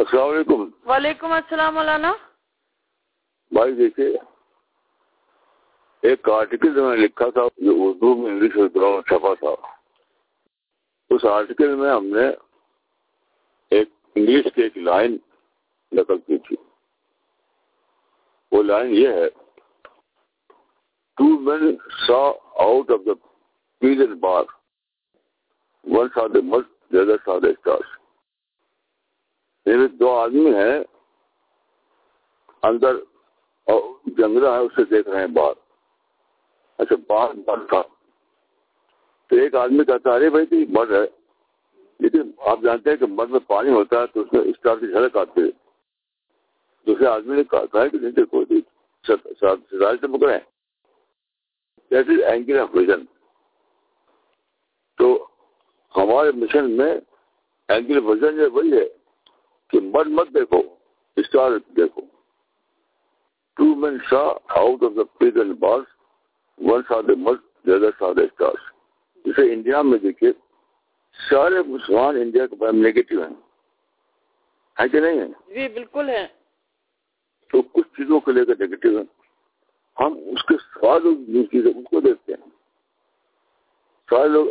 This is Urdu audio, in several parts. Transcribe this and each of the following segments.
السلام علیکم وعلیکم السلام مولانا بھائی دیکھیے ایک آرٹیکل جو میں نے لکھا تھا جو اردو میں انگلش اور دونوں چھپا تھا اس آرٹیکل میں ہم نے ایک انگلش کی ایک لائن نقل کی تھی وہ لائن یہ ہے ٹو مین سا out of the پیزن bar one سا دا ملک دا سا دا اسٹارس میرے دو آدمی ہیں اندر جنگلا ہے اسے دیکھ رہے ہیں باہر اچھا باہر بڑھ تھا تو ایک آدمی کہتا ارے بھائی تو یہ بڑھ ہے لیکن آپ جانتے ہیں کہ مر میں پانی ہوتا ہے تو اس میں اسٹار کی جھڑک آتی ہے دوسرے آدمی نے کہا کہ نہیں تھے کوئی سے پکڑے ہیں that is angle of vision تو ہمارے مشن میں اینکل ویژن جو وہی ہے کہ من مت دیکھو اسٹار دیکھو ٹو مین شا آؤٹ آف دا پیز اینڈ بارس ون شاہ دے ملک زیادہ شاہ دے اسٹارس جسے انڈیا میں دیکھیے سارے مسلمان انڈیا کے بارے میں نیگیٹو ہیں ہے کہ نہیں ہے جی بالکل ہے تو کچھ چیزوں کو لے کر نیگیٹو ہیں ہم اس کے سارے لوگ جن چیزیں ان کو دیکھتے ہیں سارے لوگ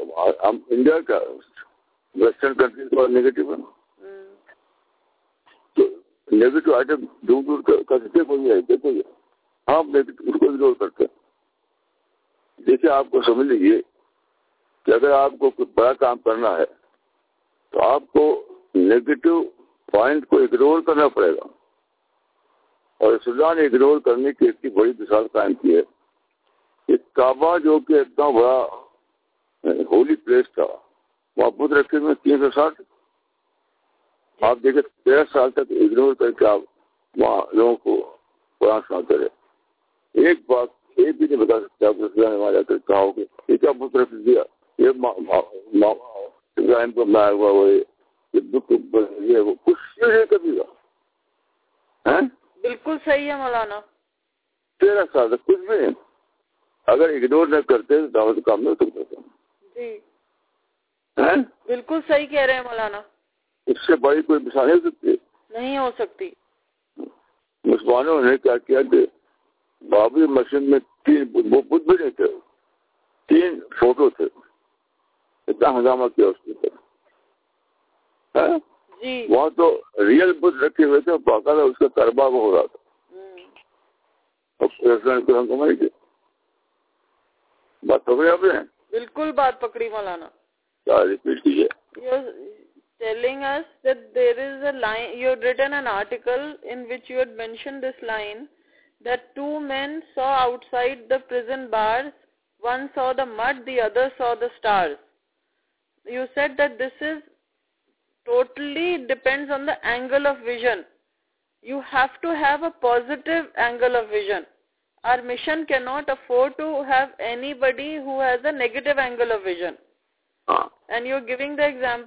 ہم انڈیا کا ویسٹرن کنٹریز کا نیگیٹو ہیں نیگیٹو آئٹم دور دور سکتے کوئی ہے دیکھو آپ اس کو اگنور کرتے ہیں جیسے آپ کو سمجھ لیجیے کہ اگر آپ کو کچھ بڑا کام کرنا ہے تو آپ کو نیگیٹو پوائنٹ کو اگنور کرنا پڑے گا اور اللہ نے اگنور کرنے کی اتنی بڑی مثال قائم کی ہے کہ کعبہ جو کہ اتنا بڑا ہولی پلیس تھا وہ بدھ رکھے میں تین سو ساٹھ آپ دیکھیں تیرہ سال تک اگنور کر کے آپ وہاں لوگوں کو قرآن سناتے رہے ایک بات ایک بھی نہیں بتا سکتے آپ نے وہاں جا کر کہا ہوگا یہ کیا مترف دیا یہ ابراہیم کو لایا ہوا وہ یہ وہ کچھ نہیں کبھی گا ہاں؟ بالکل صحیح ہے مولانا تیرہ سال تک کچھ بھی اگر اگنور نہ کرتے تو دعوت کام نہیں کرتے جی۔ ہاں؟ بالکل صحیح کہہ رہے ہیں مولانا اس سے بڑی کوئی مثال نہیں سکتی نہیں ہو سکتی مسلمانوں نے کیا کیا کہ بابری مسجد میں تین وہ بدھ بھی نہیں تھے تین فوٹو تھے اتنا ہنگامہ کیا اس کے اوپر ہاں؟ جی۔ وہاں تو ریئل بدھ رکھے ہوئے تھے باقاعدہ اس کا کاربا وہ ہو رہا تھا بات پکڑی آپ نے بالکل بات پکڑی مولانا ریپیٹ کیجیے telling us that there is a line, you had written an article in which you had mentioned this line, that two men saw outside the prison bars, one saw the mud, the other saw the stars. You said that this is totally depends on the angle of vision. You have to have a positive angle of vision. Our mission cannot afford to have anybody who has a negative angle of vision. ہی ہاں۔ نہیں جیسے میں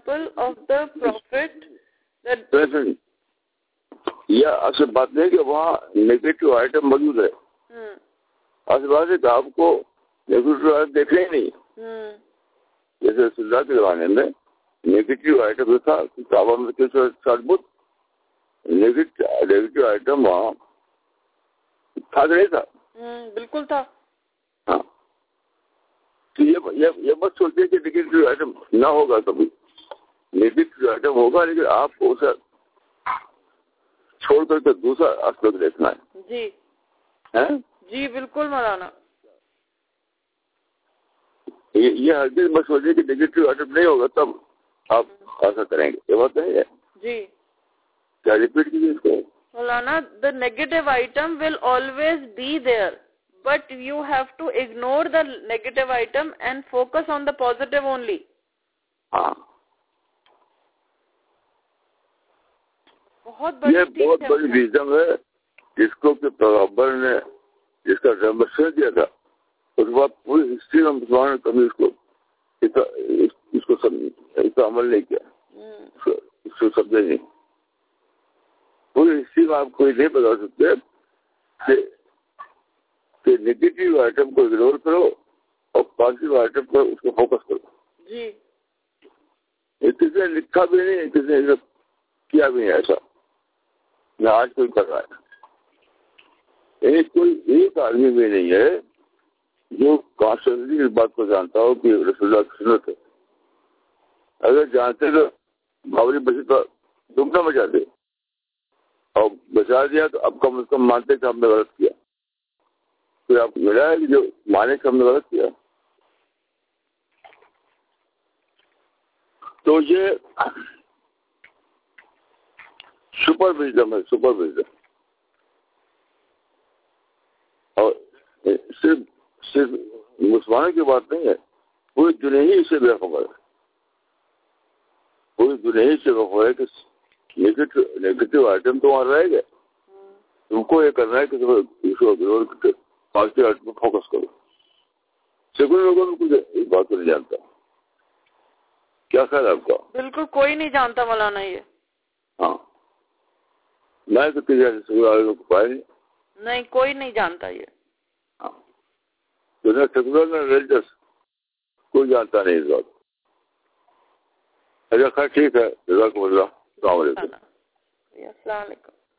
یہ کہ آئٹم آئٹم نہ ہوگا ہوگا کبھی لیکن آپ کو اسے چھوڑ کر کے دوسرا دیکھنا ہے جی ہاں؟ جی بالکل مولانا یہ کہ آئٹم نہیں ہوگا تب آپ ایسا کریں گے یہ بات ہے جی کیا ریپیٹ کیجیے اس کو Maulana the negative item will always be there but you have to ignore شیر دیا تھا اس کے بعد پوری ہسٹری میں مسلمان نے کبھی اس اس اس کو کو کا عمل نہیں کیا اس کو سمجھے نہیں پوری ہسٹری میں آپ کو یہ نہیں بتا سکتے کہ کہ نگیٹو آئٹم کو اگنور کرو اور پازیٹو آئٹم کو اس کو فوکس کرو کس جی۔ نے لکھا بھی نہیں کس نے کیا بھی نہیں ایسا نہ آج کوئی کر رہا ہے یعنی کوئی ایک آدمی بھی نہیں ہے جو کانسٹنٹلی اس بات کو جانتا ہو کہ رسول اللہ کی سنت ہے اگر جانتے تو بابری بچے تو ڈبنا بچا دے اور بچا دیا تو اب کم از کم مانتے کہ ہم نے غلط کیا کوئی آپ کو ملا ہے جو مانے ہم نے غلط کیا تو یہ سپر سپر وزڈم وزڈم ہے اور صرف صرف مسلمانوں کی بات نہیں ہے پوری دنیا ہی اسے بے خبر ہے پوری دنیا ہی سے ہے کہ نیگیٹو آئٹم تو وہاں تم ہاں۔ کو یہ کرنا ہے کہ کر رہا ہے پازیٹو ایٹ پہ فوکس کرو سیکولر لوگوں میں کچھ اس بات کو نہیں جانتا کیا خیال ہے آپ کا بالکل کوئی نہیں جانتا مولانا یہ ہاں میں تو کسی ایسے سیکولر لوگوں کو پایا نہیں نہیں کوئی نہیں جانتا یہ ہاں سیکولر نہ ریلیجس کوئی جانتا نہیں اس بات اچھا خیر ٹھیک ہے جزاک اللہ السلام علیکم السلام علیکم